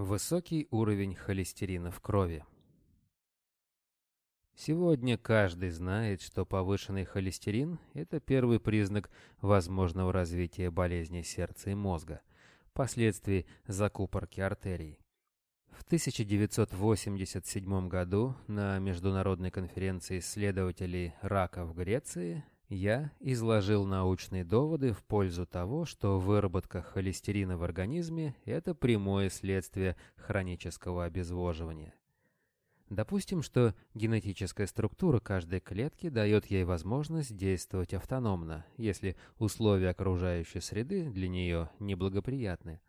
Высокий уровень холестерина в крови. Сегодня каждый знает, что повышенный холестерин – это первый признак возможного развития болезни сердца и мозга, последствий закупорки артерий. В 1987 году на Международной конференции исследователей рака в Греции я изложил научные доводы в пользу того, что выработка холестерина в организме – это прямое следствие хронического обезвоживания. Допустим, что генетическая структура каждой клетки дает ей возможность действовать автономно, если условия окружающей среды для нее неблагоприятны.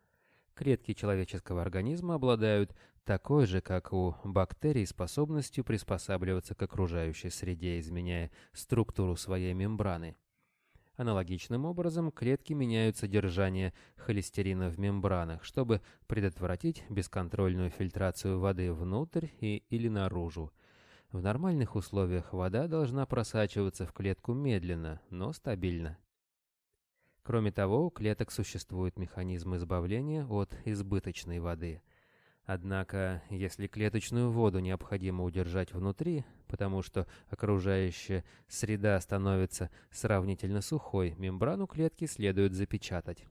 Клетки человеческого организма обладают такой же, как у бактерий, способностью приспосабливаться к окружающей среде, изменяя структуру своей мембраны. Аналогичным образом клетки меняют содержание холестерина в мембранах, чтобы предотвратить бесконтрольную фильтрацию воды внутрь и или наружу. В нормальных условиях вода должна просачиваться в клетку медленно, но стабильно. Кроме того, у клеток существует механизм избавления от избыточной воды. Однако, если клеточную воду необходимо удержать внутри, потому что окружающая среда становится сравнительно сухой, мембрану клетки следует запечатать.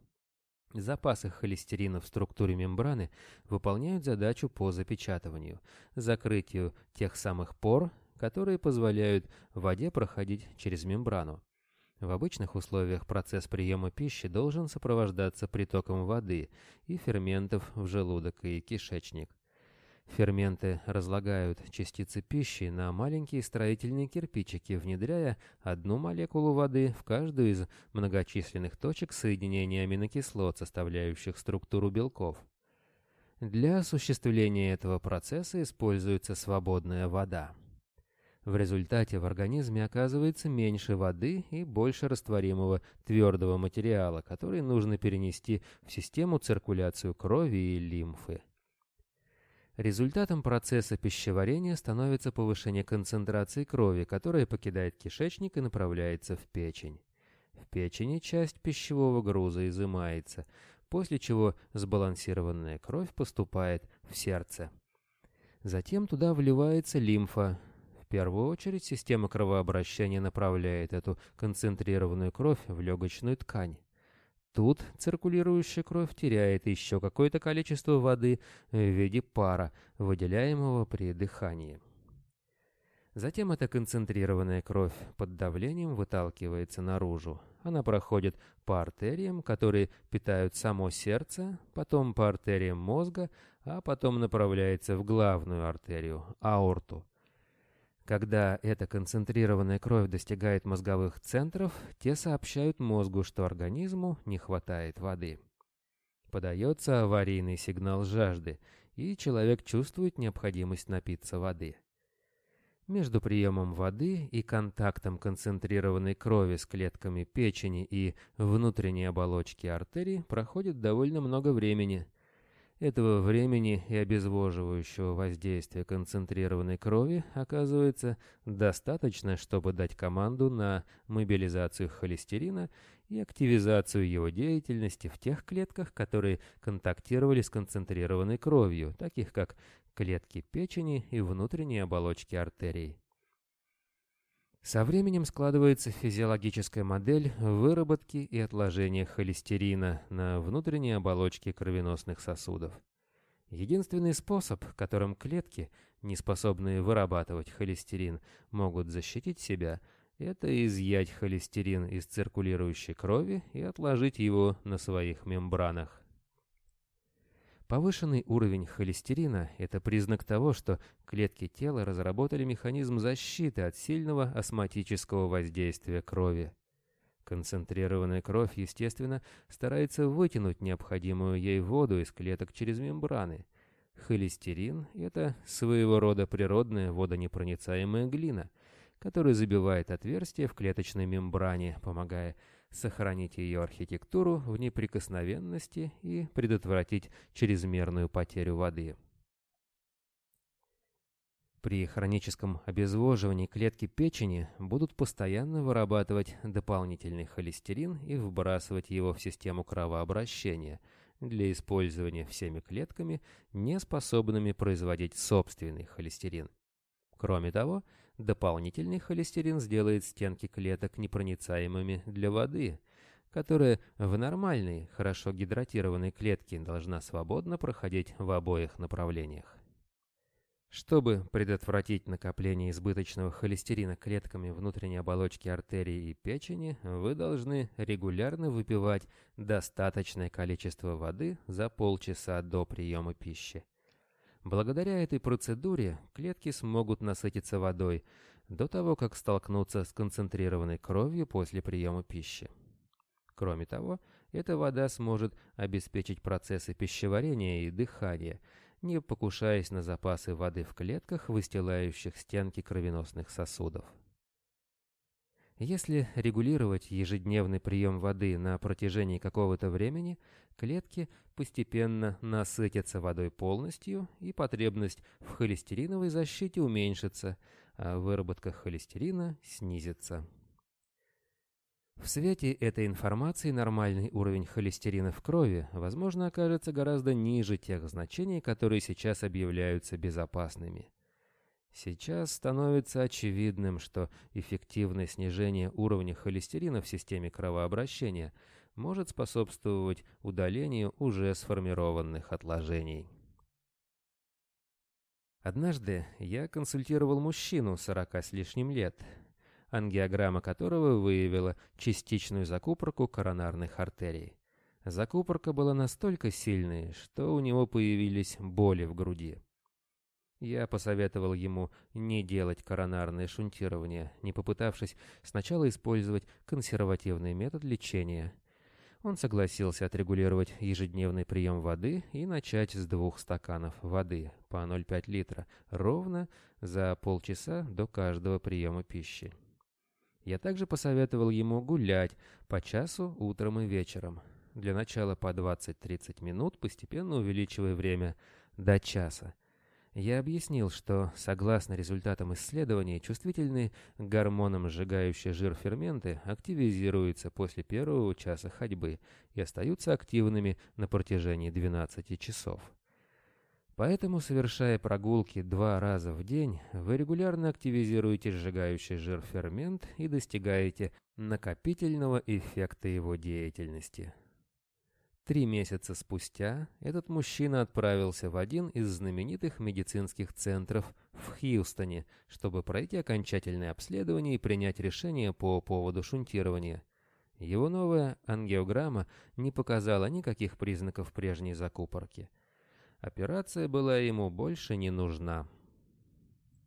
Запасы холестерина в структуре мембраны выполняют задачу по запечатыванию, закрытию тех самых пор, которые позволяют воде проходить через мембрану. В обычных условиях процесс приема пищи должен сопровождаться притоком воды и ферментов в желудок и кишечник. Ферменты разлагают частицы пищи на маленькие строительные кирпичики, внедряя одну молекулу воды в каждую из многочисленных точек соединения аминокислот, составляющих структуру белков. Для осуществления этого процесса используется свободная вода. В результате в организме оказывается меньше воды и больше растворимого твердого материала, который нужно перенести в систему циркуляцию крови и лимфы. Результатом процесса пищеварения становится повышение концентрации крови, которая покидает кишечник и направляется в печень. В печени часть пищевого груза изымается, после чего сбалансированная кровь поступает в сердце. Затем туда вливается лимфа, первую очередь система кровообращения направляет эту концентрированную кровь в легочную ткань. Тут циркулирующая кровь теряет еще какое-то количество воды в виде пара, выделяемого при дыхании. Затем эта концентрированная кровь под давлением выталкивается наружу. Она проходит по артериям, которые питают само сердце, потом по артериям мозга, а потом направляется в главную артерию – аорту. Когда эта концентрированная кровь достигает мозговых центров, те сообщают мозгу, что организму не хватает воды. Подается аварийный сигнал жажды, и человек чувствует необходимость напиться воды. Между приемом воды и контактом концентрированной крови с клетками печени и внутренней оболочки артерий проходит довольно много времени – этого времени и обезвоживающего воздействия концентрированной крови оказывается достаточно, чтобы дать команду на мобилизацию холестерина и активизацию его деятельности в тех клетках, которые контактировали с концентрированной кровью, таких как клетки печени и внутренние оболочки артерий. Со временем складывается физиологическая модель выработки и отложения холестерина на внутренней оболочке кровеносных сосудов. Единственный способ, которым клетки, не способные вырабатывать холестерин, могут защитить себя, это изъять холестерин из циркулирующей крови и отложить его на своих мембранах. Повышенный уровень холестерина – это признак того, что клетки тела разработали механизм защиты от сильного осмотического воздействия крови. Концентрированная кровь, естественно, старается вытянуть необходимую ей воду из клеток через мембраны. Холестерин – это своего рода природная водонепроницаемая глина, которая забивает отверстия в клеточной мембране, помогая сохранить ее архитектуру в неприкосновенности и предотвратить чрезмерную потерю воды. При хроническом обезвоживании клетки печени будут постоянно вырабатывать дополнительный холестерин и вбрасывать его в систему кровообращения, для использования всеми клетками, не способными производить собственный холестерин. Кроме того, дополнительный холестерин сделает стенки клеток непроницаемыми для воды, которая в нормальной, хорошо гидратированной клетке должна свободно проходить в обоих направлениях. Чтобы предотвратить накопление избыточного холестерина клетками внутренней оболочки артерии и печени, вы должны регулярно выпивать достаточное количество воды за полчаса до приема пищи. Благодаря этой процедуре клетки смогут насытиться водой до того, как столкнуться с концентрированной кровью после приема пищи. Кроме того, эта вода сможет обеспечить процессы пищеварения и дыхания – не покушаясь на запасы воды в клетках, выстилающих стенки кровеносных сосудов. Если регулировать ежедневный прием воды на протяжении какого-то времени, клетки постепенно насытятся водой полностью, и потребность в холестериновой защите уменьшится, а выработка холестерина снизится. В свете этой информации нормальный уровень холестерина в крови, возможно, окажется гораздо ниже тех значений, которые сейчас объявляются безопасными. Сейчас становится очевидным, что эффективное снижение уровня холестерина в системе кровообращения может способствовать удалению уже сформированных отложений. Однажды я консультировал мужчину 40 с лишним лет – ангиограмма которого выявила частичную закупорку коронарных артерий. Закупорка была настолько сильной, что у него появились боли в груди. Я посоветовал ему не делать коронарное шунтирование, не попытавшись сначала использовать консервативный метод лечения. Он согласился отрегулировать ежедневный прием воды и начать с двух стаканов воды по 0,5 литра ровно за полчаса до каждого приема пищи. Я также посоветовал ему гулять по часу утром и вечером. Для начала по 20-30 минут, постепенно увеличивая время до часа. Я объяснил, что, согласно результатам исследований, чувствительные к гормонам сжигающие жир ферменты активизируются после первого часа ходьбы и остаются активными на протяжении 12 часов. Поэтому, совершая прогулки два раза в день, вы регулярно активизируете сжигающий жир фермент и достигаете накопительного эффекта его деятельности. Три месяца спустя этот мужчина отправился в один из знаменитых медицинских центров в Хьюстоне, чтобы пройти окончательное обследование и принять решение по поводу шунтирования. Его новая ангиограмма не показала никаких признаков прежней закупорки – Операция была ему больше не нужна.